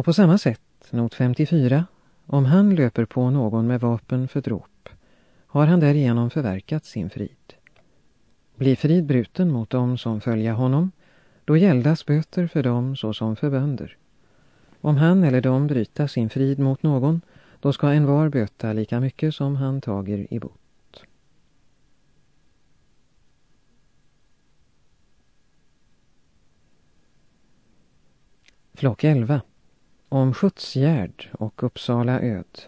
Och på samma sätt, not 54, om han löper på någon med vapen för dråp, har han därigenom förverkat sin frid. Blir frid bruten mot dem som följer honom, då gäldas böter för dem såsom för bönder. Om han eller de bryta sin frid mot någon, då ska en var böta lika mycket som han tager i bot. Flock 11. Om Skjutsgärd och Uppsala öd.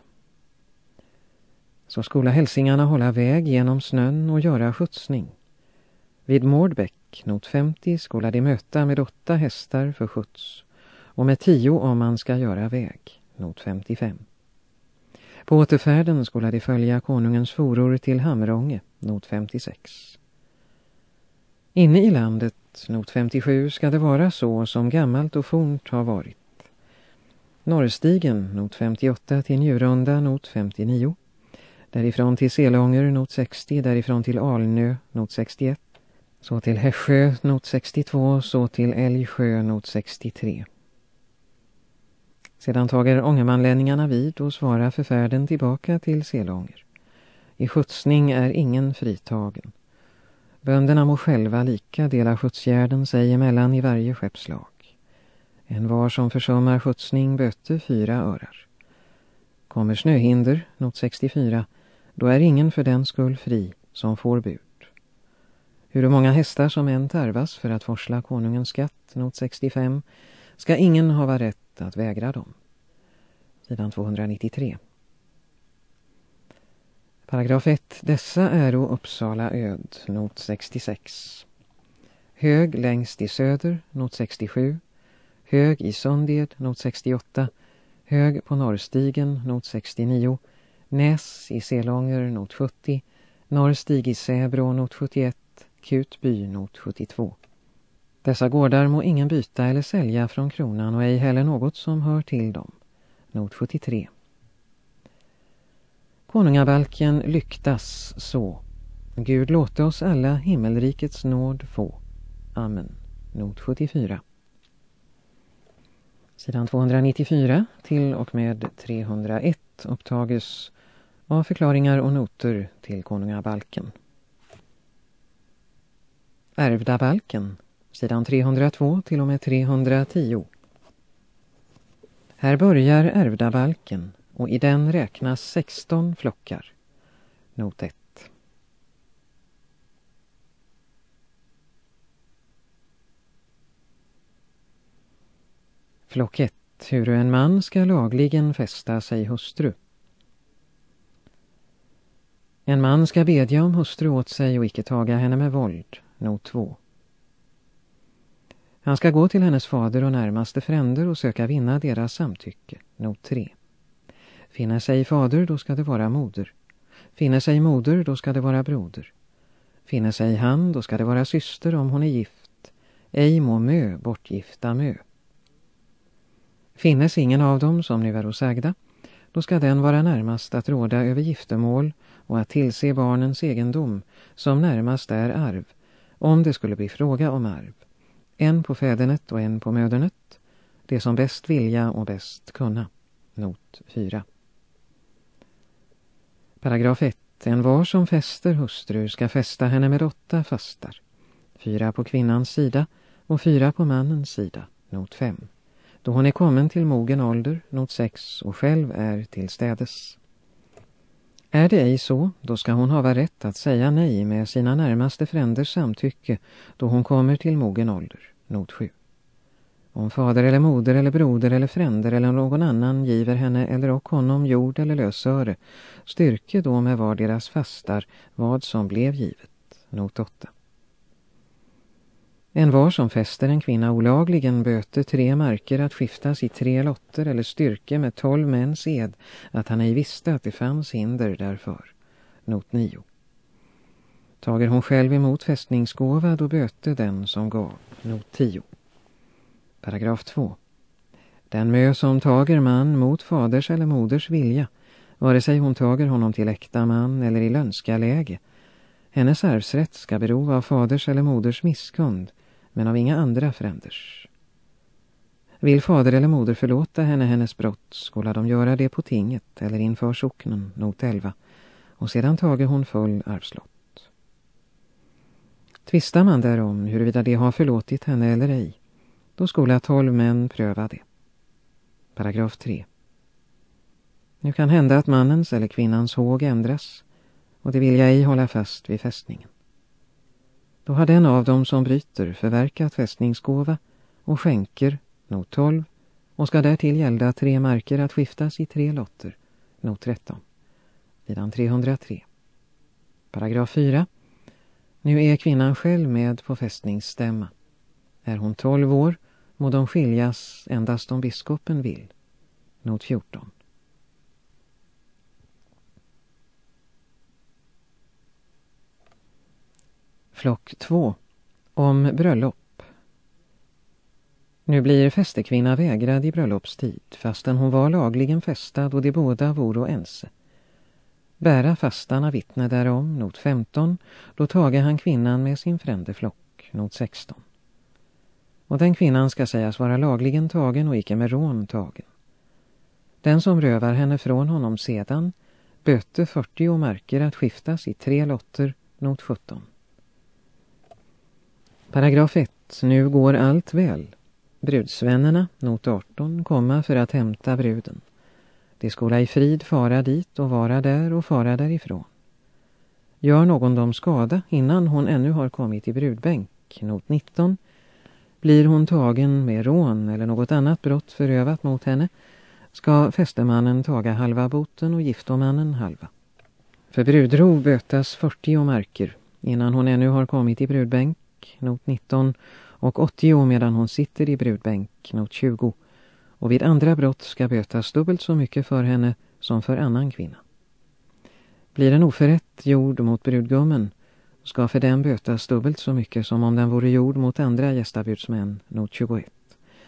Så skola hälsingarna hålla väg genom snön och göra skjutsning. Vid Mårdbäck, not 50, skola de möta med åtta hästar för skjuts och med tio om man ska göra väg, not 55. På återfärden skola de följa konungens foror till Hamrånge, not 56. Inne i landet, not 57, ska det vara så som gammalt och fornt har varit. Norrstigen, not 58 till Njurunda, not 59. Därifrån till Selånger, not 60, därifrån till Alnö, not 61. Så till Hässjö, not 62, så till Älgsjö, not 63. Sedan tager ångermanlänningarna vid och svarar för färden tillbaka till Selånger. I skjutsning är ingen fritagen. Bönderna må själva lika dela skjutsgärden sig emellan i varje skeppslag. En var som försummar skjutsning böter fyra örar. Kommer snöhinder, not 64, då är ingen för den skull fri som får bud. Hur många hästar som än tarvas för att forsla konungens skatt, not 65, ska ingen hava rätt att vägra dem. Sidan 293. Paragraf 1. Dessa är Uppsala öd, not 66. Hög längst i söder, not 67. Hög i Sunded, not 68. Hög på Norrstigen, not 69. Näs i Selånger, not 70. Norrstig i Säbro, not 71. Kutby, not 72. Dessa gårdar må ingen byta eller sälja från kronan och ej heller något som hör till dem. Not 73. Konungabalken lyktas så. Gud låte oss alla himmelrikets nåd få. Amen. Not 74. Sidan 294 till och med 301 upptages av förklaringar och noter till konungabalken. Ärvda balken, sidan 302 till och med 310. Här börjar ärvda balken och i den räknas 16 flockar. Not 1. Flock 1. Hur en man ska lagligen fästa sig hustru. En man ska bedja om hustru åt sig och icke taga henne med våld. Not 2. Han ska gå till hennes fader och närmaste fränder och söka vinna deras samtycke. Not 3. Finner sig fader, då ska det vara moder. Finner sig moder, då ska det vara broder. Finner sig han, då ska det vara syster om hon är gift. Ej må mö bortgifta mö. Finnes ingen av dem som nu är osagda, då ska den vara närmast att råda över giftermål och att tillse barnens egendom, som närmast är arv, om det skulle bli fråga om arv. En på fädernet och en på mödernet, det som bäst vilja och bäst kunna. Not 4. Paragraf 1. En var som fäster hustru ska fästa henne med åtta fastar. Fyra på kvinnans sida och fyra på mannens sida. Not 5 då hon är kommen till mogen ålder, not 6, och själv är till städes. Är det ej så, då ska hon hava rätt att säga nej med sina närmaste fränders samtycke då hon kommer till mogen ålder, not 7. Om fader eller moder eller broder eller fränder eller någon annan giver henne eller och honom jord eller lösöre, styrke då med var deras fastar vad som blev givet, not 8. En var som fäster en kvinna olagligen böter tre marker att skiftas i tre lotter eller styrke med tolv mäns ed att han ej visste att det fanns hinder därför. Not 9. Tager hon själv emot fästningsgåva då böte den som gav. Not 10. Paragraf 2. Den mö som tager man mot faders eller moders vilja, vare sig hon tager honom till äkta man eller i lönska läge. Hennes arvsrätt ska bero av faders eller moders misskund, men av inga andra fränders. Vill fader eller moder förlåta henne hennes brott skulle de göra det på tinget eller inför socknen, not 11, och sedan tager hon full arvslott. Tvistar man därom huruvida de har förlåtit henne eller ej, då skola tolv män pröva det. Paragraf 3. Nu kan hända att mannens eller kvinnans håg ändras och det vill jag ej hålla fast vid fästningen. Då har den av dem som bryter förverkat fästningsgåva och skänker, not 12, och ska därtill gälda tre marker att skiftas i tre lotter, not 13, sidan 303. Paragraf 4. Nu är kvinnan själv med på fästningsstämma. Är hon 12 år må de skiljas endast om biskopen vill, not 14. Flock 2. Om bröllop. Nu blir fästekvinna vägrad i bröllopstid fastän hon var lagligen fästad och de båda voro ense. Bära fastarna vittne därom, not 15, då tage han kvinnan med sin frändeflock, not 16. Och den kvinnan ska sägas vara lagligen tagen och icke med rån tagen. Den som rövar henne från honom sedan böter 40 marker att skiftas i tre lotter, not 17. Paragraf 1. Nu går allt väl. Brudsvännerna, not 18, komma för att hämta bruden. De skola i frid fara dit och vara där och fara därifrån. Gör någon dem skada innan hon ännu har kommit i brudbänk, not 19, blir hon tagen med rån eller något annat brott förövat mot henne, ska fästemannen taga halva boten och giftomannen halva. För brudrov bötas 40 marker innan hon ännu har kommit i brudbänk not 19, och 80 medan hon sitter i brudbänk, not 20. Och vid andra brott ska bötas dubbelt så mycket för henne som för annan kvinna. Blir en oförrätt gjord mot brudgummen ska för den bötas dubbelt så mycket som om den vore gjord mot andra gästabudsmän, not 21.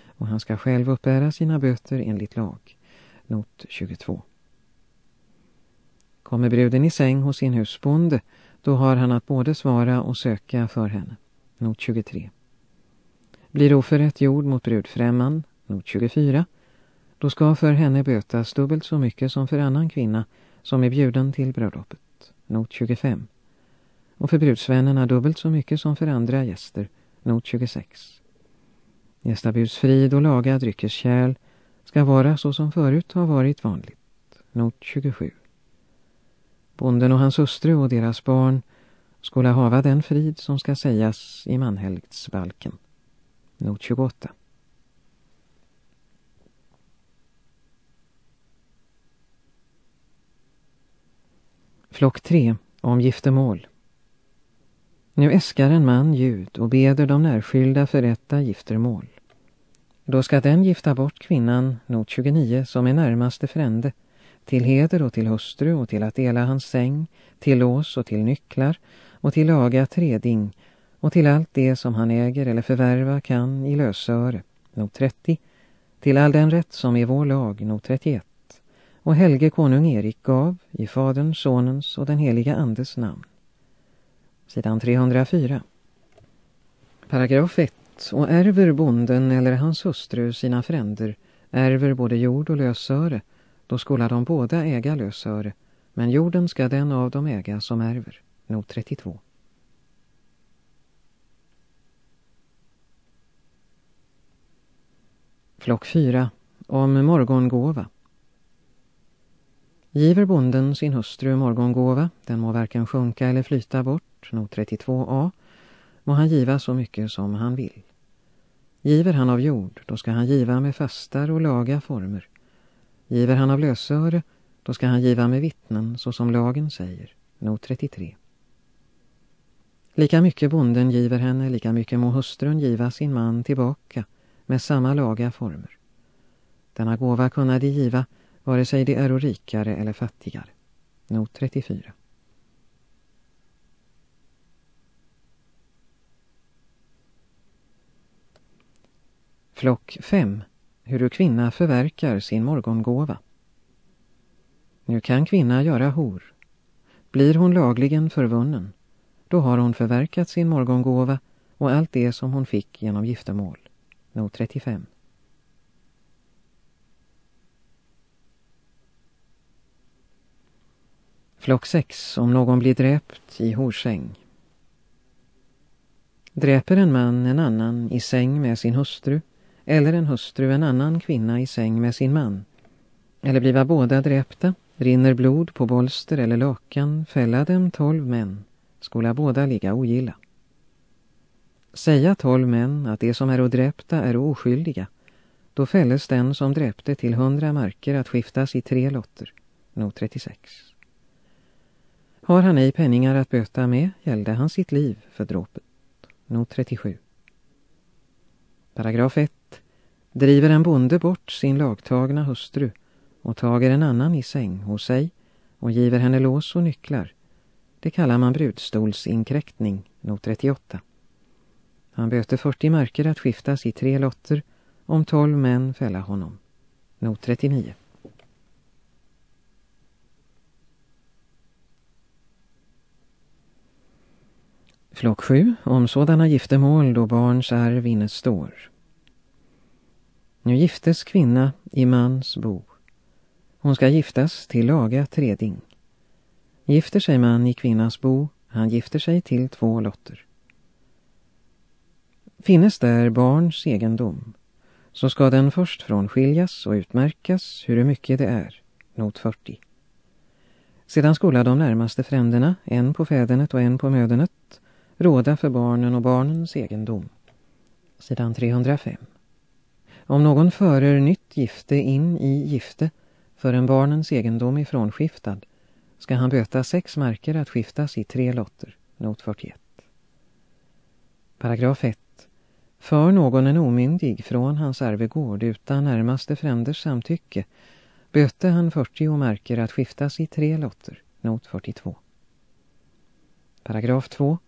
Och han ska själv uppbära sina böter enligt lag, not 22. Kommer bruden i säng hos sin husbonde, då har han att både svara och söka för henne not 23. Blir oförrätt gjord mot brudfrämman, not 24, då ska för henne bötas dubbelt så mycket som för annan kvinna som är bjuden till bröllopet, not 25. Och för brudsvännerna dubbelt så mycket som för andra gäster, not 26. Gästabudsfrid och laga dryckeskärl ska vara så som förut har varit vanligt, not 27. Bonden och hans hustru och deras barn skulle hava den frid som ska sägas i manhelgtsbalken. Not 28. Flock 3. Om giftermål. Nu äskar en man ljud och beder de närskylda förrätta giftermål. Då ska den gifta bort kvinnan, not 29, som är närmaste frände, till heder och till hustru och till att dela hans säng, till lås och till nycklar och till laga treding och till allt det som han äger eller förvärva kan i lösöre, not 30, till all den rätt som är vår lag, not 31, och Helge konung Erik gav i faderns, sonens och den heliga andes namn. Sidan 304. Paragraf 1. Och ärver bonden eller hans hustru sina fränder, ärver både jord och lösöre, då skola de båda äga lösöre, men jorden ska den av dem äga som ärver not 32. Flock 4. Om morgongåva. Giver bonden sin hustru morgongåva, den må varken sjunka eller flyta bort, not 32a, må han giva så mycket som han vill. Giver han av jord, då ska han giva med fastar och laga former. Giver han av lösöre, då ska han giva med vittnen, så som lagen säger, not 33. Lika mycket bonden giver henne, lika mycket må hustrun giva sin man tillbaka med samma laga former. Denna gåva kunna de giva, vare sig de är rikare eller fattigare. Not 34. Flock 5. Hur du kvinna förverkar sin morgongåva. Nu kan kvinna göra hor. Blir hon lagligen förvunnen då har hon förverkat sin morgongåva och allt det som hon fick genom giftermål. Not 35. Flock 6 om någon blir dräpt i horsäng. Dräper en man en annan i säng med sin hustru eller en hustru en annan kvinna i säng med sin man eller bliva båda dräpta, rinner blod på bolster eller lakan, fälla dem tolv män skola båda ligga ogilla. Säga tolv män att det som är dräpta är oskyldiga, då fälles den som dräpte till hundra marker att skiftas i tre lotter, not 36. Har han ej penningar att böta med, gällde han sitt liv för dråpet, not 37. Paragraf 1. Driver en bonde bort sin lagtagna hustru och tager en annan i säng hos sig och giver henne lås och nycklar. Det kallar man brudstolsinkräktning, not 38. Han böter 40 marker att skiftas i tre lotter om 12 män fälla honom. Not 39. Flock 7. Om sådana giftermål då barns arv innestår. Nu giftes kvinna i mans bo. Hon ska giftas till laga treding. Gifter sig man i kvinnas bo, han gifter sig till två lotter. Finnes där barns egendom, så ska den först frånskiljas och utmärkas hur mycket det är, not 40. Sedan skola de närmaste fränderna, en på fädernet och en på mödernet, råda för barnen och barnens egendom. Sidan 305. Om någon förer nytt gifte in i gifte för en barnens egendom är frånskiftad ska han böta sex marker att skiftas i tre lotter, not 41. Paragraf 1. För någon en omyndig från hans arvegård utan närmaste fränders samtycke böte han 40 marker att skiftas i tre lotter, not 42. Paragraf 2.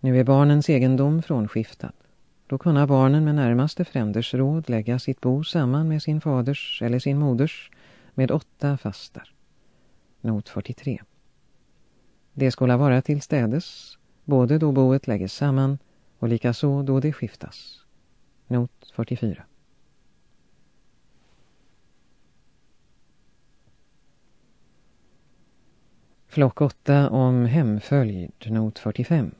Nu är barnens egendom frånskiftad. Då kunna barnen med närmaste fränders råd lägga sitt bo samman med sin faders eller sin moders med åtta fastar. Not 43. Det skulle vara till städes, både då boet lägges samman och likaså då det skiftas. Not 44. Flock 8 om hemföljd, not 45.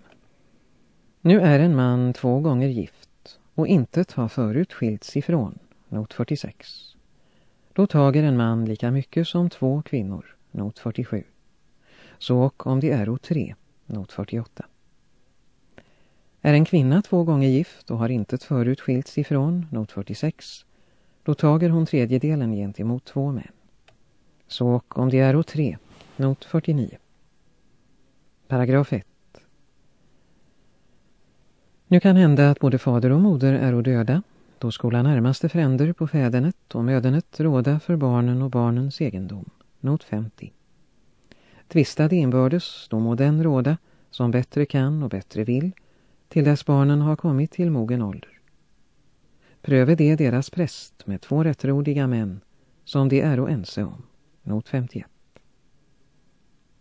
Nu är en man två gånger gift och intet har förut skilts ifrån, not 46. Då tager en man lika mycket som två kvinnor, not 47. Så och om det är tre, not 48. Är en kvinna två gånger gift och har inte förut skilts ifrån, not 46, då tager hon tredjedelen gentemot två män. Så och om det är tre, not 49. Paragraf 1. Nu kan hända att både fader och moder är döda då skola närmaste fränder på fädernet och mödernet råda för barnen och barnens egendom. Not 50. Tvistade inbördes, då må den råda, som bättre kan och bättre vill, till dess barnen har kommit till mogen ålder. Pröve det deras präst med två rättrodiga män, som de är och ense om. Not 51.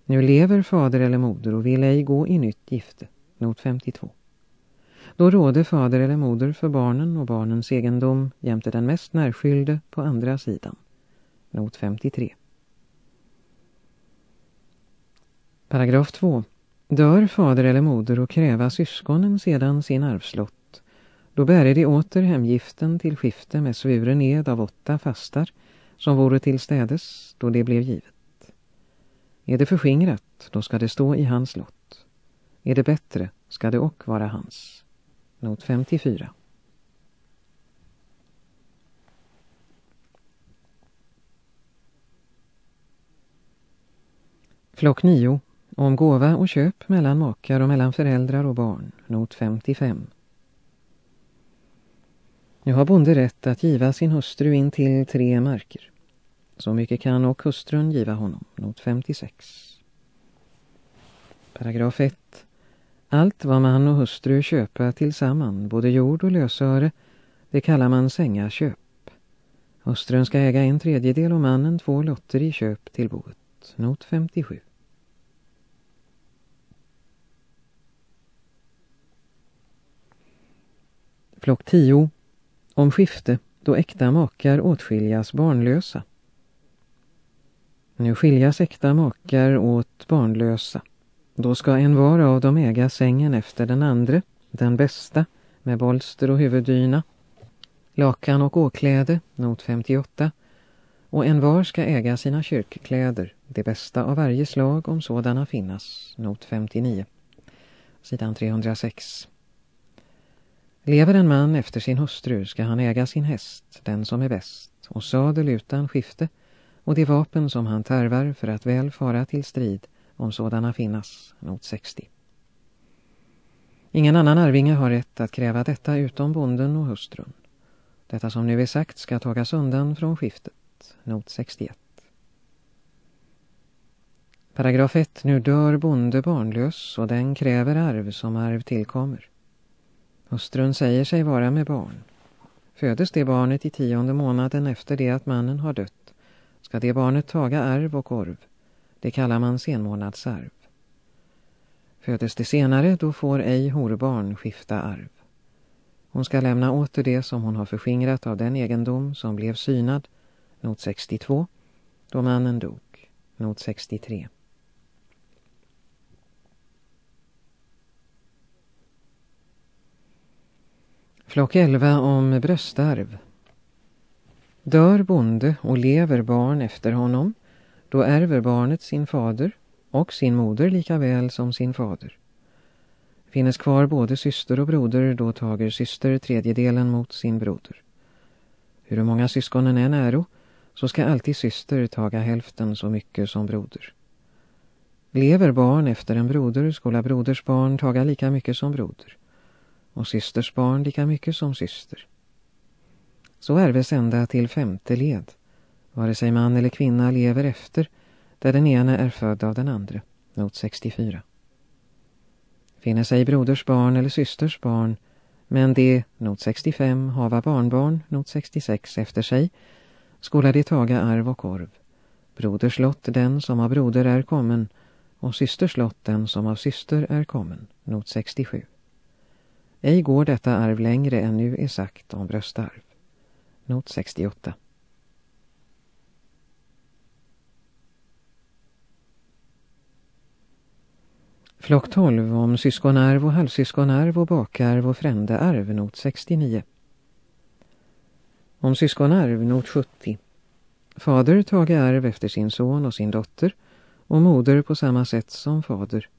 Nu lever fader eller moder och vill ej gå i nytt gifte. Not 52. Då råder fader eller moder för barnen och barnens egendom jämte den mest närskylde på andra sidan. Not 53. Paragraf 2. Dör fader eller moder och kräva syskonen sedan sin arvslott, då bärer de åter hemgiften till skifte med svuren ned av åtta fastar, som vore till städes då det blev givet. Är det förskingrat, då ska det stå i hans lott. Är det bättre, ska det och vara hans not 54. Flock 9. Om gåva och köp mellan makar och mellan föräldrar och barn. Not 55. Nu har bonde rätt att giva sin hustru in till tre marker. Så mycket kan och hustrun giva honom. Not 56. Paragraf 1. Allt vad man och hustru köpa tillsammans, både jord och lösöre, det kallar man sängaköp. Hustrun ska äga en tredjedel och mannen två lotter i köp till boet. Not 57. Flock 10. Om skifte, då äkta makar åtskiljas barnlösa. Nu skiljas äkta makar åt barnlösa. Då ska en var av dem äga sängen efter den andra, den bästa, med bolster och huvuddyna, lakan och åkläde, not 58, och en var ska äga sina kyrkkläder, det bästa av varje slag om sådana finnas, not 59, sidan 306. Lever en man efter sin hustru ska han äga sin häst, den som är bäst, och sadel utan skifte, och det vapen som han tarvar för att väl fara till strid, om sådana finnas, not 60. Ingen annan arvinge har rätt att kräva detta utom bonden och hustrun. Detta som nu är sagt ska tagas undan från skiftet, not 61. Paragraf 1. Nu dör bonde barnlös och den kräver arv som arv tillkommer. Hustrun säger sig vara med barn. Födes det barnet i tionde månaden efter det att mannen har dött ska det barnet taga arv och korv. Det kallar man senmånadsarv. Födes det senare då får ej horbarn skifta arv. Hon ska lämna åter det som hon har förskingrat av den egendom som blev synad, not 62, då mannen dog, not 63. Flock 11 om bröstarv. Dör bonde och lever barn efter honom, då ärver barnet sin fader och sin moder lika väl som sin fader. Finnes kvar både syster och broder, då tager syster tredjedelen mot sin broder. Hur många syskonen än äro, så ska alltid syster taga hälften så mycket som broder. Lever barn efter en broder, skola broders barn taga lika mycket som broder och systers barn lika mycket som syster. Så ärves ända till femte led, vare sig man eller kvinna lever efter, där den ena är född av den andra, not 64. Finner sig broders barn eller systers barn, men det, not 65, hava barnbarn, not 66, efter sig, skola de taga arv och korv. Broders lott den som av broder är kommen, och systers lott den som av syster är kommen, not 67. Ej går detta arv längre än nu är sagt om bröstarv. Not 68. Flock 12 om syskonarv och halvsyskonarv och bakarv och frändearv, not 69. Om syskonarv, not 70. Fader tager arv efter sin son och sin dotter och moder på samma sätt som fader.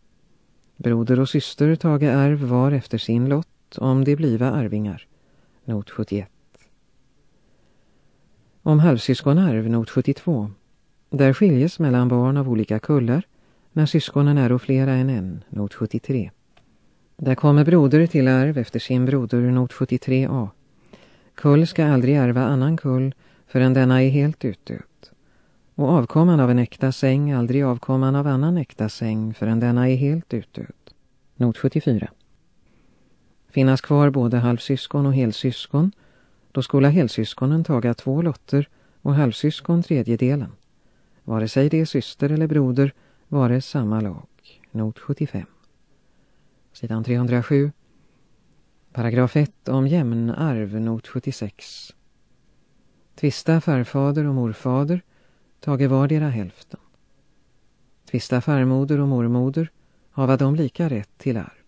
Broder och syster tager arv var efter sin lott om de bliva arvingar, not 71. Om halvsyskonarv, not 72. Där skiljes mellan barn av olika kullar, när syskonen är och flera än en, not 73. Där kommer broder till arv efter sin broder, not 73a. Kull ska aldrig ärva annan kull förrän denna är helt utdöd. Och avkomman av en äkta säng aldrig avkomman av annan äkta säng förrän denna är helt utdöd. Not 74 finnas kvar både halvsyskon och helsyskon, då skola helsyskonen taga två lotter och halvsyskon tredjedelen. Vare sig det är syster eller broder vare samma lag. Not 75. Sidan 307. Paragraf 1 om jämnarv, not 76. Tvista farfader och morfader tager vardera hälften. Tvista farmoder och mormoder hava de lika rätt till arv.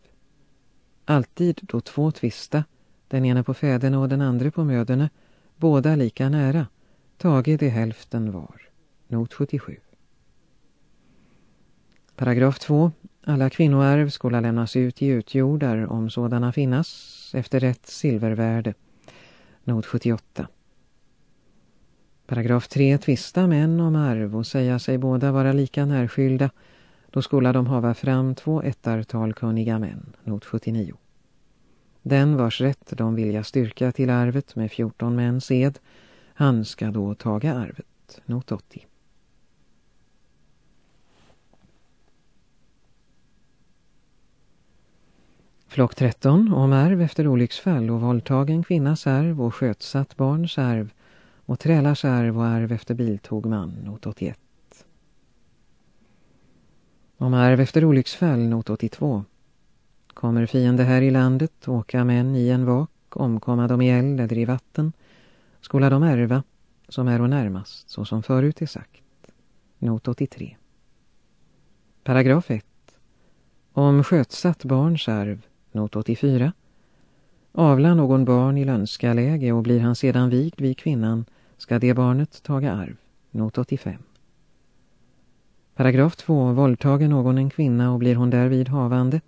Alltid då två tvista, den ena på fäderna och den andra på möderna, båda lika nära, tage i hälften var. Not 77. Paragraf 2. Alla kvinnoarv skola lämnas ut i utjordar om sådana finnas efter rätt silvervärde. Not 78. Paragraf 3. Tvista män om arv och säga sig båda vara lika närskylda då skola de hava fram två ettartal kunniga män, not 79. Den vars rätt de vilja styrka till arvet med 14 män sed, han ska då taga arvet, not 80. Flock 13 om arv efter olycksfall och våldtagen kvinnas arv och skötsatt barns arv och trälars arv och arv efter biltog man, not 81. Om arv efter olycksfall, not 82. Kommer fiende här i landet, åka män i en vak, omkomma dem i eld eller i vatten, skola de ärva, som är och närmast, så som förut är sagt. not 83. Paragraf 1. Om skötsatt barns arv, not 84. Avla någon barn i lönskaläge och blir han sedan vigd vid kvinnan, ska det barnet taga arv, not 85. Paragraf 2. Våldtager någon en kvinna och blir hon därvid havande,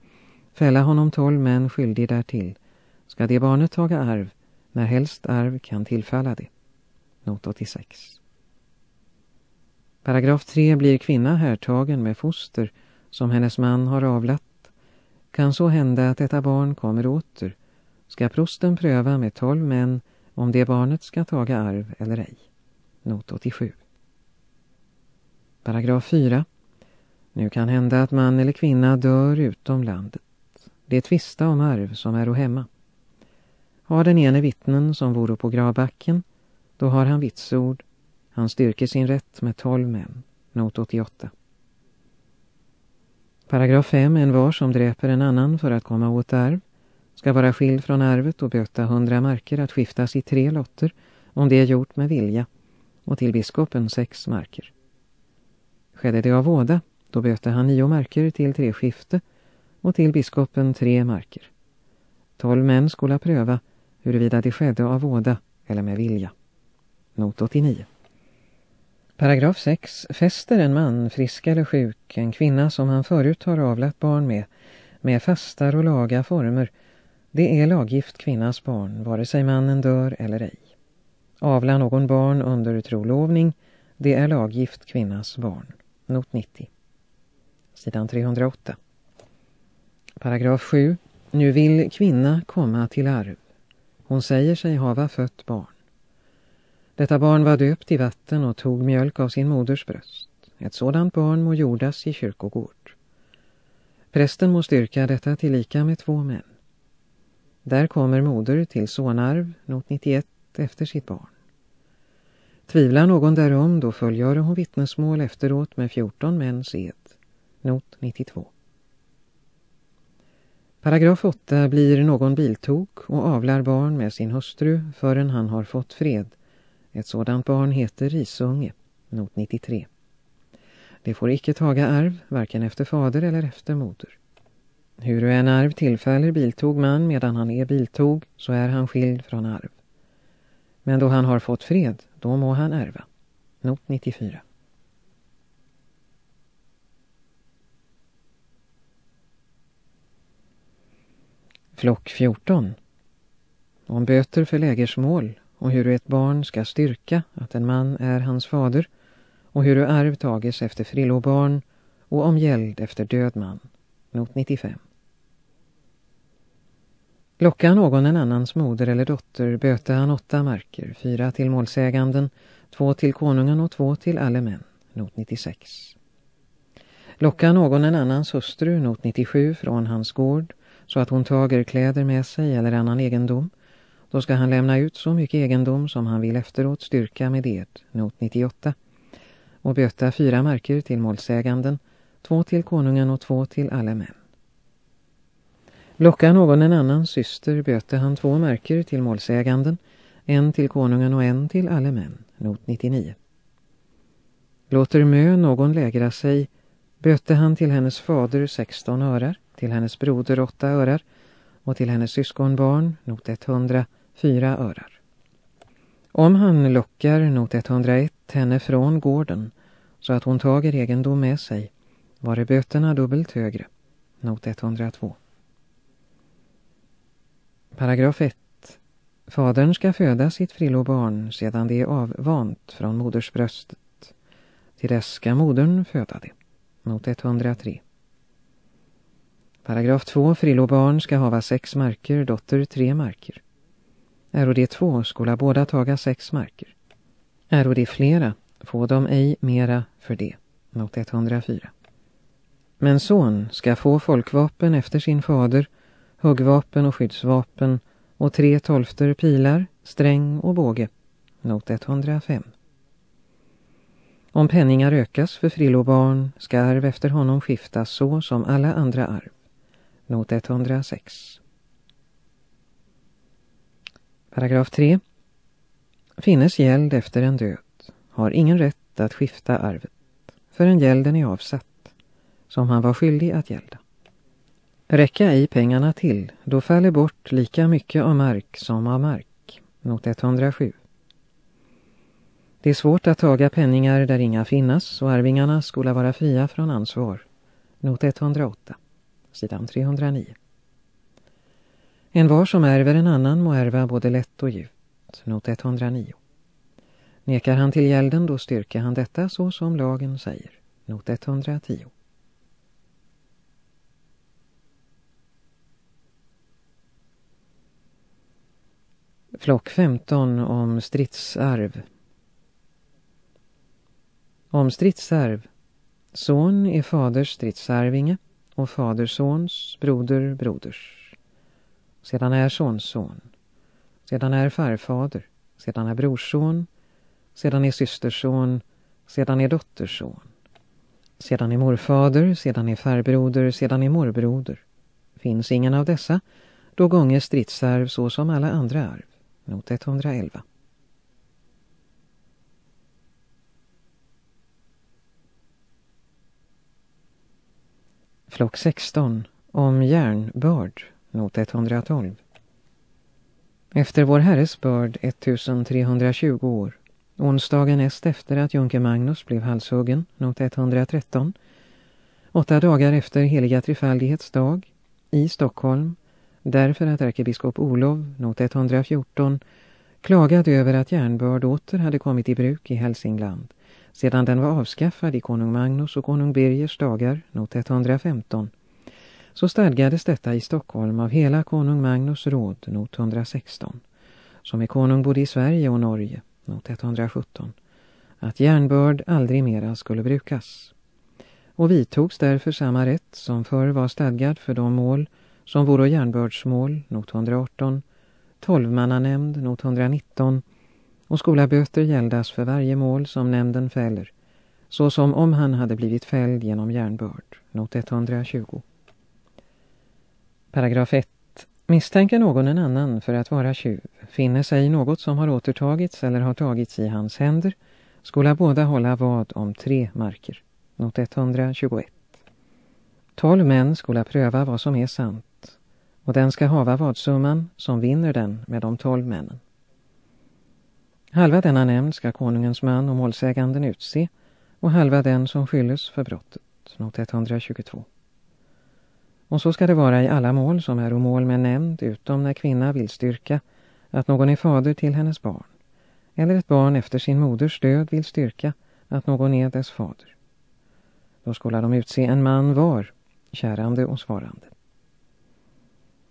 fälla honom tolv män skyldig därtill, ska det barnet taga arv, när helst arv kan tillfalla det. Not 86. Paragraf 3 blir kvinna härtagen med foster som hennes man har avlat. Kan så hända att detta barn kommer åter, ska prosten pröva med tolv män om det barnet ska taga arv eller ej. Not 87. Paragraf 4. Nu kan hända att man eller kvinna dör utom landet. Det är tvista om arv som är hemma. Har den ene vittnen som vore på gravbacken, då har han vitsord. Han styrker sin rätt med tolv män. Not 88. Paragraf 5. En var som dräper en annan för att komma åt arv ska vara skild från arvet och böta hundra marker att skiftas i tre lotter om det är gjort med vilja och till biskopen sex marker. Skedde det av våda, då böter han nio marker till tre skifte och till biskopen tre marker. Tolv män skulle pröva huruvida det skedde av våda eller med vilja. Not 89. Paragraf 6. Fäster en man, frisk eller sjuk, en kvinna som han förut har avlat barn med, med fastar och laga former, det är laggift kvinnas barn, vare sig mannen dör eller ej. Avla någon barn under trolovning, det är laggift kvinnas barn. Not 90. Sidan 308. Paragraf 7. Nu vill kvinna komma till arv. Hon säger sig hava fött barn. Detta barn var döpt i vatten och tog mjölk av sin moders bröst. Ett sådant barn må jordas i kyrkogård. Prästen må styrka detta tillika med två män. Där kommer moder till sonarv, not 91, efter sitt barn. Tvivlar någon därom, då följer hon vittnesmål efteråt med 14 mäns ed. Not 92. Paragraf 8 blir någon biltok och avlar barn med sin hustru förrän han har fått fred. Ett sådant barn heter risunge. Not 93. Det får icke taga arv, varken efter fader eller efter moder. Hur en arv tillfäller biltog man medan han är biltog så är han skild från arv. Men då han har fått fred, då må han ärva. Not 94. Flock 14. Om böter för lägersmål och hur ett barn ska styrka att en man är hans fader och hur arv tages efter frillobarn och om gäld efter död man. Not 95. Locka någon en annans moder eller dotter böter han åtta marker, fyra till målsäganden, två till konungen och två till alle män, not 96. Locka någon en annans hustru, not 97, från hans gård, så att hon tager kläder med sig eller annan egendom, då ska han lämna ut så mycket egendom som han vill efteråt styrka med ed, not 98, och böta fyra marker till målsäganden, två till konungen och två till alle män. Lockar någon en annan syster böter han två märker till målsäganden, en till konungen och en till alle män, not 99. Låter mö någon lägra sig, böter han till hennes fader 16 örar, till hennes broder 8 örar och till hennes syskonbarn, not 100, 4 örar. Om han lockar, not 101, henne från gården så att hon tager egendom med sig, var det böterna dubbelt högre, not 102. Paragraf 1. Fadern ska föda sitt frillobarn sedan det är avvant från modersbröstet. Till dess ska modern föda det. Not 103. Paragraf 2. Frillobarn ska hava sex marker, dotter tre marker. Är det två skola båda taga sex marker. Är det flera får de ej mera för det. Not 104. Men son ska få folkvapen efter sin fader huggvapen och skyddsvapen och tre tolfter pilar, sträng och båge. Not 105. Om penningar ökas för frillobarn ska arv efter honom skiftas så som alla andra arv. Not 106. Paragraf 3. Finnes gäld efter en död har ingen rätt att skifta arvet. förrän gälden är avsatt, som han var skyldig att gälda. Räcka i pengarna till, då faller bort lika mycket av mark som av mark. Not 107. Det är svårt att taga penningar där inga finnas och arvingarna skulle vara fria från ansvar. Not 108, sidan 309. En var som ärver en annan må ärva både lätt och djupt. Not 109. Nekar han till gälden då styrker han detta så som lagen säger. Not 110. Flock 15 om stridsarv. Om stridsarv. Son är faders stridsarvinge och fadersons broder broders. Sedan är sonson. Sedan är farfader. Sedan är brorson. Sedan är systerson. Sedan är dotterson. Sedan är morfader. Sedan är farbroder. Sedan är morbroder. Finns ingen av dessa, då gånger stridsarv så som alla andra arv. Not 111. Flock 16 om järnbörd, not 112. Efter vår herres börd 1320 år, onsdagen näst efter att Junker Magnus blev halshuggen, not 113, åtta dagar efter heliga trefaldighets dag, i Stockholm, därför att ärkebiskop Olof, not 114, klagade över att järnbörd åter hade kommit i bruk i Hälsingland sedan den var avskaffad i konung Magnus och konung Birgers dagar, not 115, så stadgades detta i Stockholm av hela konung Magnus råd, not 116, som är konung både i Sverige och Norge, not 117, att järnbörd aldrig mera skulle brukas. Och vidtogs därför samma rätt som förr var stadgad för de mål som vore järnbördsmål, not 118, tolvmannanämnd, not 119, och skolaböter gäldas för varje mål som nämnden fäller, så som om han hade blivit fälld genom järnbörd, not 120. Paragraf 1. Misstänker någon en annan för att vara tjuv, finner sig något som har återtagits eller har tagits i hans händer, skola båda hålla vad om tre marker, not 121. Tolv män skola pröva vad som är sant, och den ska hava vadsumman som vinner den med de tolv männen. Halva denna nämnd ska konungens man och målsäganden utse och halva den som skylles för brottet, not 122. Och så ska det vara i alla mål som är mål med nämnd utom när kvinna vill styrka att någon är fader till hennes barn eller ett barn efter sin moders död vill styrka att någon är dess fader. Då skulle de utse en man var, kärande och svarande.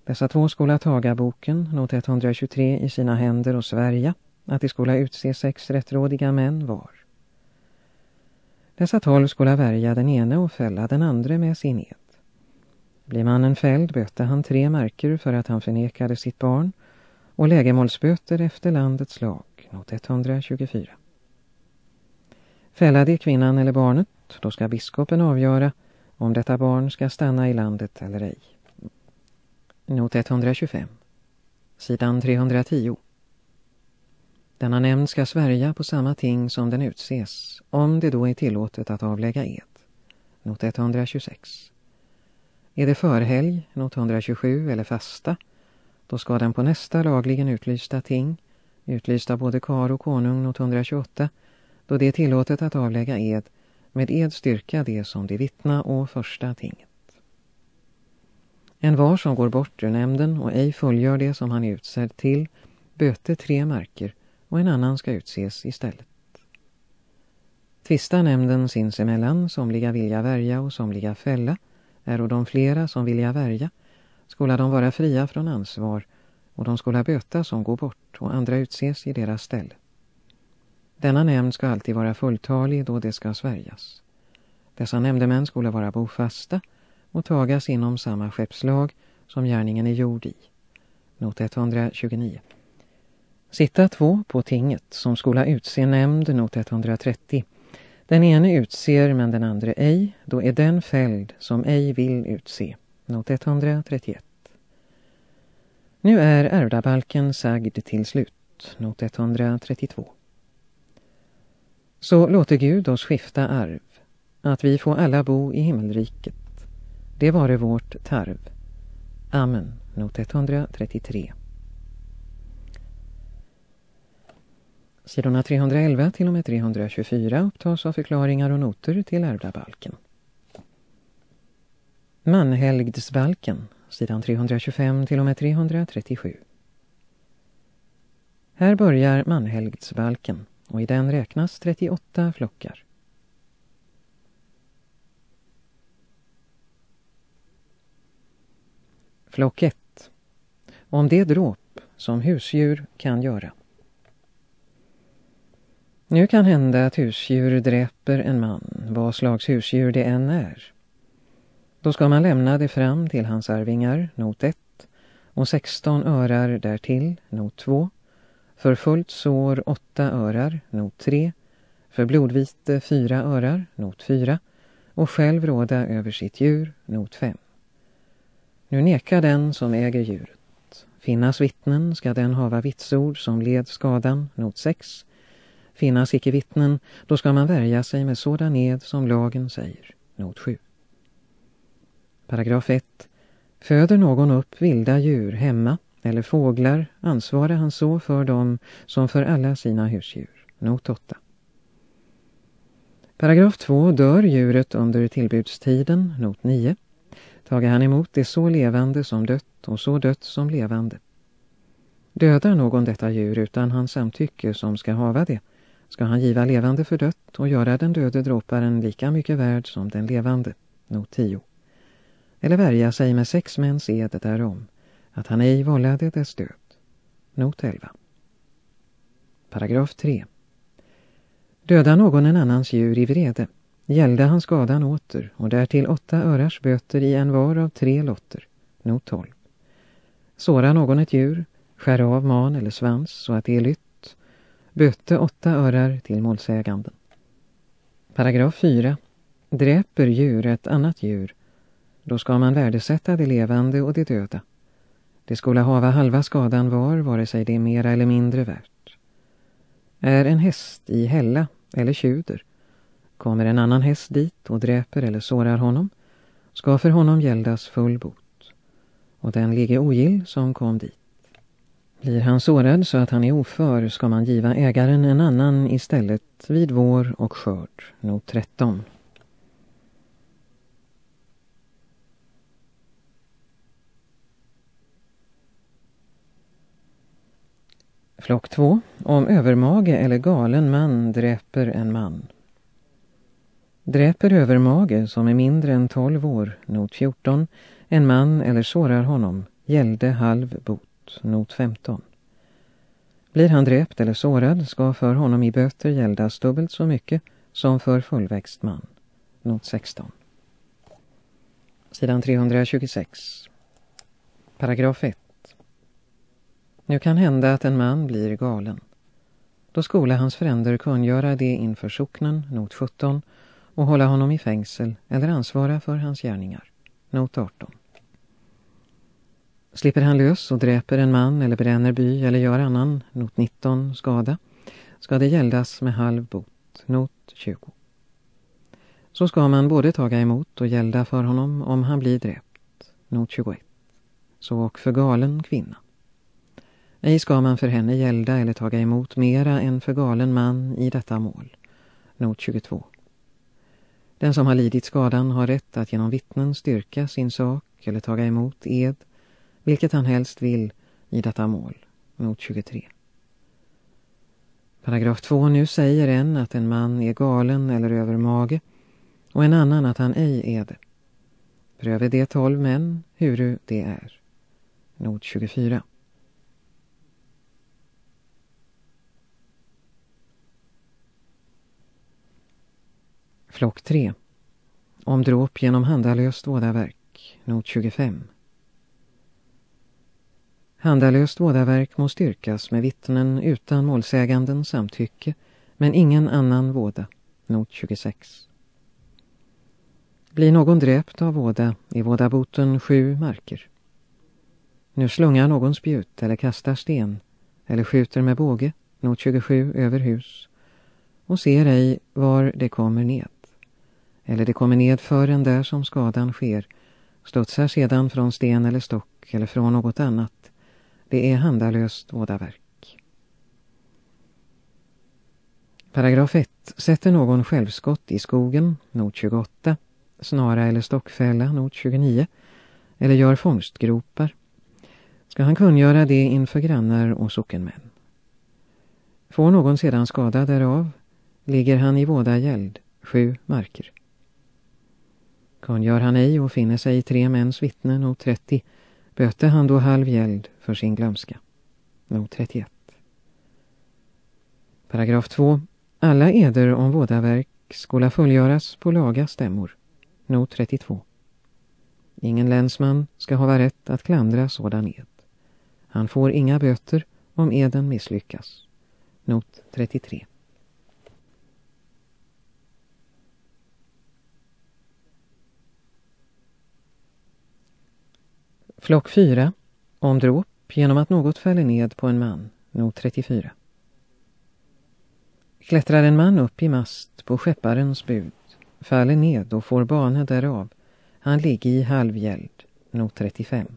Dessa två skola taga boken, not 123, i sina händer och Sverige att de skola utse sex rättrådiga män var. Dessa tolv skola värja den ene och fälla den andra med sin ed. Blir mannen fälld bötte han tre marker för att han förnekade sitt barn och lägemålsböter efter landets lag, not 124. Fälla det kvinnan eller barnet, då ska biskopen avgöra om detta barn ska stanna i landet eller ej. Not 125. Sidan 310. Denna nämnd ska svärja på samma ting som den utses, om det då är tillåtet att avlägga ed. Not 126. Är det förhelg, not 127 eller fasta, då ska den på nästa lagligen utlysta ting, utlysta både kar och konung, not 128, då det är tillåtet att avlägga ed, med ed styrka det som det vittna och första tinget. En var som går bort ur nämnden och ej fullgör det som han är utsedd till, böter tre marker, och en annan ska utses istället. Tvista nämnden sinsemellan, somliga vilja värja och somliga fälla, är och de flera som vilja värja, skola de vara fria från ansvar och de skola böta som går bort och andra utses i deras ställe. Denna nämnd ska alltid vara fulltalig då det ska svärjas. Dessa nämndemän skulle vara bofasta och tagas inom samma skeppslag som gärningen är gjord i. Not 129. Sitta två på tinget som skola utse nämnd not 130. Den ene utser men den andra ej, då är den fälld som ej vill utse. Not 131. Nu är ärvdabalken sagd till slut. Not 132. Så låter Gud oss skifta arv. att vi får alla bo i himmelriket. Det var det vårt tarv. Amen. Not 133. Sidorna 311 till och med 324 upptas av förklaringar och noter till ärvda balken. Manhelgdsbalken, sidan 325 till och med 337. Här börjar manhelgdsbalken och i den räknas 38 flockar. Flock 1. Om det dråp som husdjur kan göra. Nu kan hända att husdjur dräper en man, vad slags husdjur det än är. Då ska man lämna det fram till hans arvingar, not 1, och 16 örar därtill, not 2, för fullt sår 8 örar, not 3, för blodvite 4 örar, not 4, och själv råda över sitt djur, not 5. Nu nekar den som äger djuret. Finnas vittnen ska den hava vitsord som led skadan, not 6. Finnas icke vittnen, då ska man värja sig med sådan ed som lagen säger, not 7. Paragraf 1. Föder någon upp vilda djur hemma eller fåglar ansvarar han så för dem som för alla sina husdjur, not 8. Paragraf 2. Dör djuret under tillbudstiden, not 9 tager han emot det så levande som dött och så dött som levande. Dödar någon detta djur utan hans samtycke som ska hava det, ska han giva levande för dött och göra den döde dråparen lika mycket värd som den levande, not 10. Eller värja sig med sex mäns ed därom, att han ej vållade dess död, not 11. Paragraf 3. Döda någon en annans djur i vrede, gällde han skadan åter och därtill åtta örars böter i en var av tre lotter, not 12. Såra någon ett djur, skär av man eller svans så att det är lytt, böte åtta örar till målsäganden. Paragraf 4. Dräper djur ett annat djur, då ska man värdesätta det levande och det döda. Det skulle hava halva skadan var, vare sig det är mera eller mindre värt. Är en häst i hälla eller tjuder, Kommer en annan häst dit och dräper eller sårar honom ska för honom gäldas full bot. Och den ligger ogill som kom dit. Blir han sårad så att han är oför ska man giva ägaren en annan istället vid vår och skörd, not 13. Flock 2. Om övermage eller galen man dräper en man. Dräper övermage som är mindre än 12 år, not 14, en man eller sårar honom, gällde halv bot, not 15. Blir han dräpt eller sårad ska för honom i böter gäldas dubbelt så mycket som för fullväxt man, not 16. Sidan 326. Paragraf 1. Nu kan hända att en man blir galen. Då skola hans föränder kungöra det inför socknen, not 17, och hålla honom i fängsel eller ansvara för hans gärningar. Not 18. Slipper han lös och dräper en man eller bränner by eller gör annan, not 19, skada, ska det gäldas med halv bot, not 20. Så ska man både taga emot och gälda för honom om han blir dräpt, not 21. Så och för galen kvinna. Ej ska man för henne gälda eller taga emot mera än för galen man i detta mål, not 22. Den som har lidit skadan har rätt att genom vittnen styrka sin sak eller taga emot ed, vilket han helst vill i detta mål. Not 23. Paragraf 2 nu säger en att en man är galen eller övermage och en annan att han ej är det. Pröve det tolv män, huru det är. Not 24. Flock 3. Om dråp genom handalöst vådaverk. Not 25. Handalöst vådaverk må styrkas med vittnen utan målsäganden samtycke, men ingen annan våda. Not 26. Blir någon dräpt av våda i vådaboten sju marker. Nu slungar någon spjut eller kastar sten eller skjuter med båge, not 27, över hus och ser ej var det kommer ned eller det kommer ned en där som skadan sker, studsar sedan från sten eller stock eller från något annat. Det är handalöst vådaverk. Paragraf 1. Sätter någon självskott i skogen, not 28, snara eller stockfälla, not 29, eller gör fångstgropar, ska han kungöra det inför grannar och sockenmän. Får någon sedan skada därav, ligger han i våda gäld, sju marker. Kungör han ej och finner sig i tre mäns vittnen och 30, böter han då halv gäld för sin glömska. Not 31. Paragraf 2. Alla eder om vådaverk skola fullgöras på laga stämmor. Not 32. Ingen länsman ska ha rätt att klandra sådan ed. Han får inga böter om eden misslyckas. Not 33. Flock 4. Om dråp genom att något faller ned på en man. Not 34. Klättrar en man upp i mast på skepparens bud, faller ned och får bane därav. Han ligger i halvgäld. Not 35.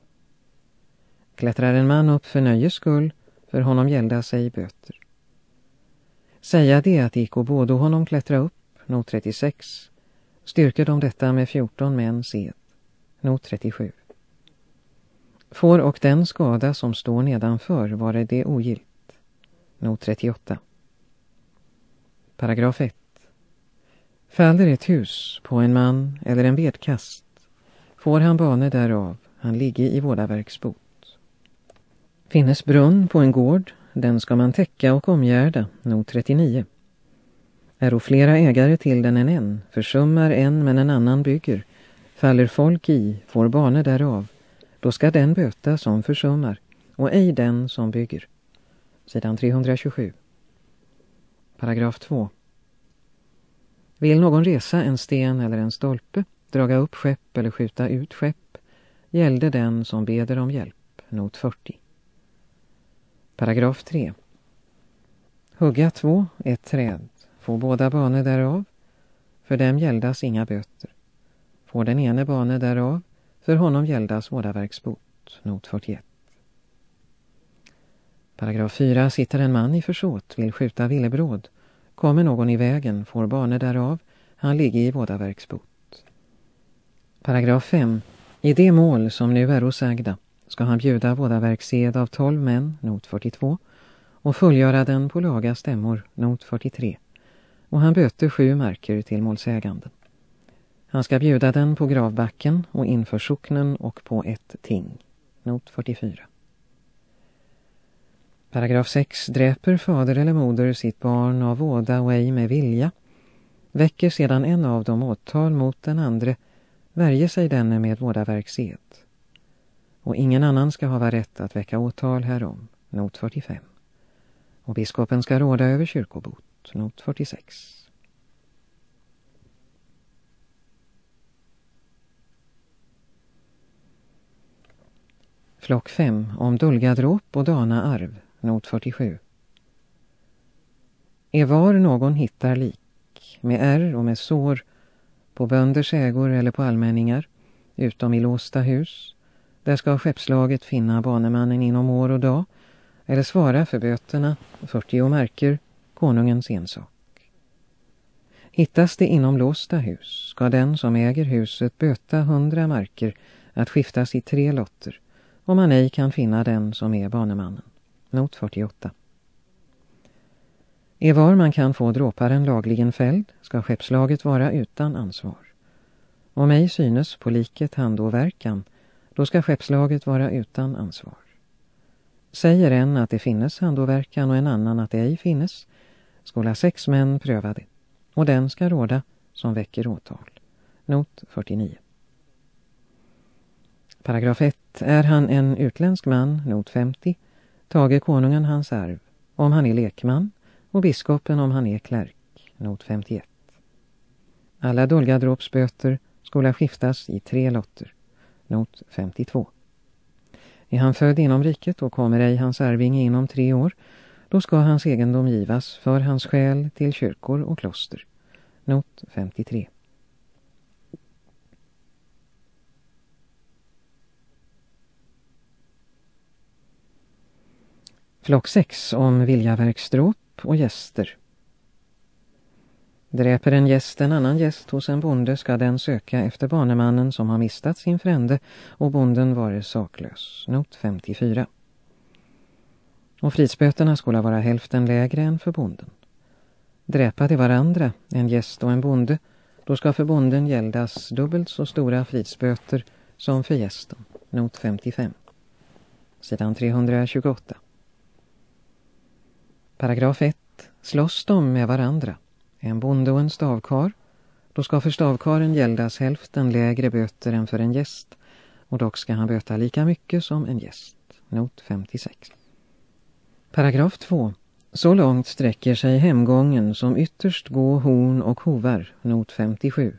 Klättrar en man upp för nöjes skull, för honom gälda sig böter. Säga det att Iko både honom klättra upp, not 36, styrker de detta med 14 män sed, not 37. Får och den skada som står nedanför vare det ogilt, not 38. Paragraf 1. Faller ett hus på en man eller en vedkast, får han bane därav, han ligger i vårdaverksbot. Finnes brunn på en gård, den ska man täcka och omgärda, not 39. Är och flera ägare till den än en, försummar en men en annan bygger, faller folk i, får bane därav, då ska den böta som försummar, och ej den som bygger. Sidan 327. Paragraf 2. Vill någon resa en sten eller en stolpe, draga upp skepp eller skjuta ut skepp, gällde den som beder om hjälp, not 40. Paragraf 3. Hugga två, ett träd, få båda bane därav, för dem gäldas inga böter. Får den ene bane därav, för honom gäldas vårdaverksbot, not 41. Paragraf 4. Sitter en man i försåt, vill skjuta villebråd. Kommer någon i vägen, får bane därav, han ligger i vådaverksbot. Paragraf 5. I det mål som nu är osagda ska han bjuda vådaverksed av 12 män, not 42, och fullgöra den på laga stämmor, not 43. Och han böter sju marker till målsäganden. Han ska bjuda den på gravbacken och inför socknen och på ett ting. Not 44. Paragraf 6. Dräper fader eller moder sitt barn av våda och ej med vilja. Väcker sedan en av dem åtal mot den andre, värjer sig denne med vådaverksed. Och ingen annan ska ha rätt att väcka åtal härom. Not 45. Och biskopen ska råda över kyrkobot. Not 46. Flock 5 om dulgadråp och dana-arv, not 47. Är var någon hittar lik, med ärr och med sår, på bönders ägor eller på allmänningar, utom i låsta hus, där ska skeppslaget finna banemannen inom år och dag, eller svara för böterna, 40 märker, konungens ensak. Hittas det inom låsta hus ska den som äger huset böta 100 marker att skiftas i tre lotter om han ej kan finna den som är banemannen. Not 48. Är var man kan få dråparen lagligen fälld ska skeppslaget vara utan ansvar. Om ej synes på liket handåverkan, då ska skeppslaget vara utan ansvar. Säger en att det finnes handåverkan och en annan att det ej finnes, skola sex män pröva det, och den ska råda som väcker åtal. Not 49. Paragraf 1. Är han en utländsk man, not 50, tager konungen hans arv, om han är lekman, och biskopen om han är klerk, not 51. Alla dolgadråpsböter skola skiftas i tre lotter, not 52. Är han född inom riket och kommer ej hans arvinge inom tre år, då ska hans egendom givas för hans själ till kyrkor och kloster, not 53. Flock 6 om viljaverksdråp och gäster. Dräper en gäst en annan gäst hos en bonde ska den söka efter banemannen som har mistat sin frände och bonden vare saklös. Not 54. Och fridsböterna skulle vara hälften lägre än för bonden. Dräpa de varandra, en gäst och en bonde, då ska för bonden gäldas dubbelt så stora fridsböter som för gästen. Not 55. Sidan 328. Paragraf 1. Slåss de med varandra, en bonde och en stavkar, då ska för stavkaren gäldas hälften lägre böter än för en gäst, och dock ska han böta lika mycket som en gäst. Not 56. Paragraf 2. Så långt sträcker sig hemgången som ytterst gå horn och hovar, not 57.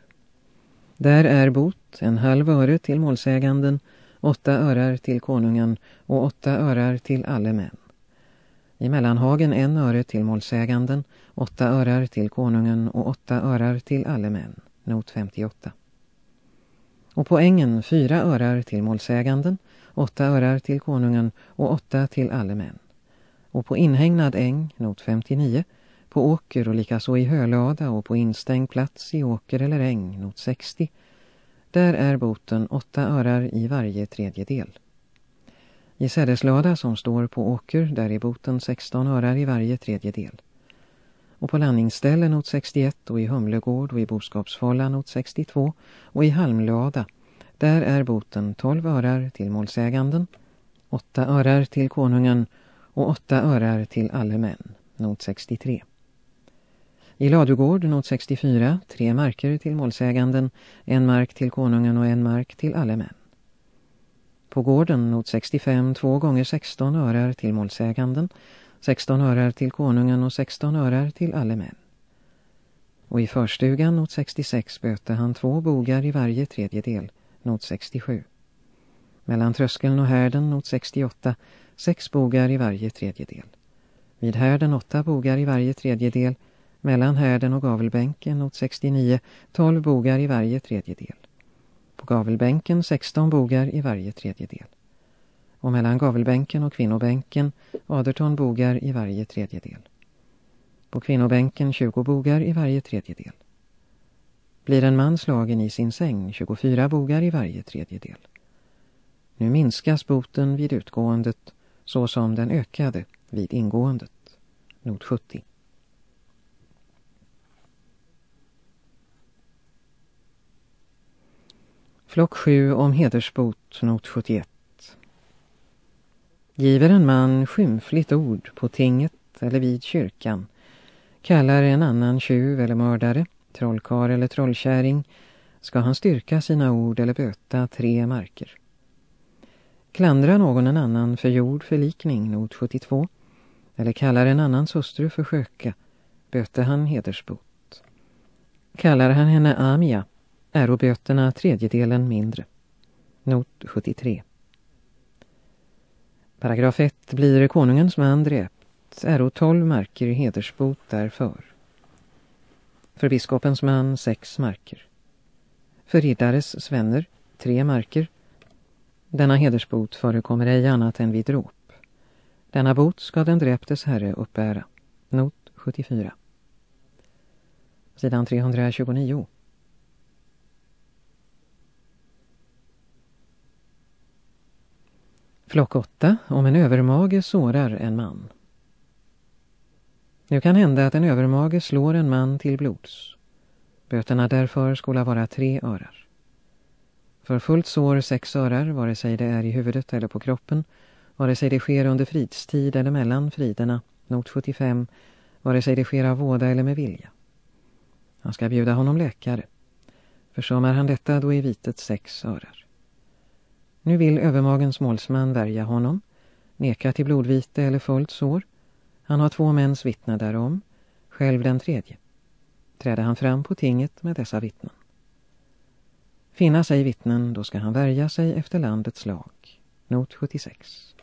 Där är bot en halv öre till målsäganden, åtta örar till konungen och åtta örar till alle män. I mellanhagen en öre till målsäganden, åtta örar till konungen och åtta örar till alle män, not 58. Och på ängen fyra örar till målsäganden, åtta örar till konungen och åtta till alle män. Och på inhägnad äng, not 59, på åker och likaså i hölada och på instängd plats i åker eller äng, not 60, där är boten åtta örar i varje tredjedel. I sädeslada som står på åker, där är boten 16 örar i varje tredjedel. Och på landningsställen not 61 och i Humlegård och i boskapsfållan not 62 och i Halmlada, där är boten 12 örar till målsäganden, 8 örar till konungen och 8 örar till alle män, not 63. I Ladugård, not 64, tre marker till målsäganden, en mark till konungen och en mark till alle män. På gården, not 65, två gånger 16 örar till målsäganden, 16 örar till konungen och 16 örar till alle män. Och i förstugan, not 66, böter han två bogar i varje tredjedel, not 67. Mellan tröskeln och härden, not 68, sex bogar i varje tredjedel. Vid härden åtta bogar i varje tredjedel, mellan härden och gavelbänken, not 69, 12 bogar i varje tredjedel. Gavelbänken 16 bogar i varje tredjedel. Och mellan gavelbänken och kvinnobänken 18 bogar i varje tredjedel. På kvinnobänken 20 bogar i varje tredjedel. Blir en man slagen i sin säng 24 bogar i varje tredjedel. Nu minskas boten vid utgåendet så som den ökade vid ingåendet. Not 70. Flock 7 om hedersbot, not 71. Giver en man skymfligt ord på tinget eller vid kyrkan, kallar en annan tjuv eller mördare, trollkar eller trollkärring, ska han styrka sina ord eller böta tre marker. Klandrar någon en annan för jord förlikning, not 72, eller kallar en annans hustru för sköka, böter han hedersbot. Kallar han henne Amia, Äroböterna tredjedelen mindre. Not 73. Paragraf 1 blir konungens man dräpt. Äro 12 marker hedersbot därför. För biskopens man sex marker. För riddares svänner tre marker. Denna hedersbot förekommer ej annat än vid dråp. Denna bot ska den dräptes herre uppbära. Not 74. Sidan 329. Flock 8. Om en övermage sårar en man. Nu kan hända att en övermage slår en man till blods. Böterna därför skulle vara tre örar. För fullt sår sex örar, vare sig det är i huvudet eller på kroppen, vare sig det sker under fridstid eller mellan friderna, not 75, vare sig det sker av våda eller med vilja. Han ska bjuda honom läkare. Försummar han detta, då är vitet sex örar. Nu vill övermagens målsman värja honom, neka till blodvite eller fullt sår. Han har två mäns vittne därom, själv den tredje. Träder han fram på tinget med dessa vittnen. Finna sig vittnen, då ska han värja sig efter landets lag. Not 76.